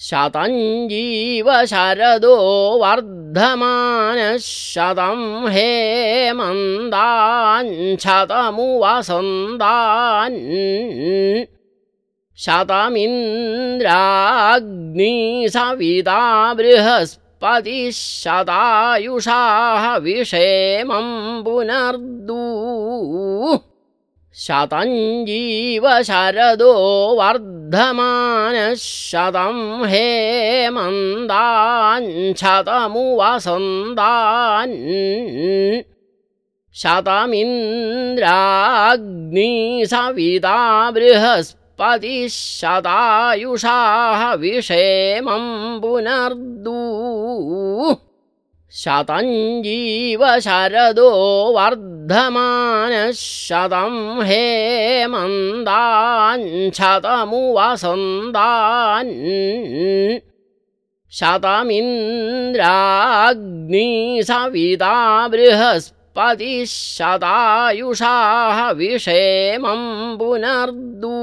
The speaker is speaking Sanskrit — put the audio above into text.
शतञ्जीव शरदो वर्धमानः शतं हेमन्दाञ्छतमुवसन्दान् शतमिन्द्राग्निसविता बृहस्पतिः शतायुषाः विषेमं पुनर्दू शतञ्जीव शरदो वर्धमानः शतं हेमन्दाञ्छतमुवसन्दान् शतमिन्द्राग्निसविता बृहस्पतिः शतायुषाः विषेमं पुनर्दू शतञ्जीव शरदो वर्धमानः शतं हेमन्दाञ्छतमुवसन्दान् शतमिन्द्राग्निसविता बृहस्पतिः शतायुषाः विषेमं पुनर्दू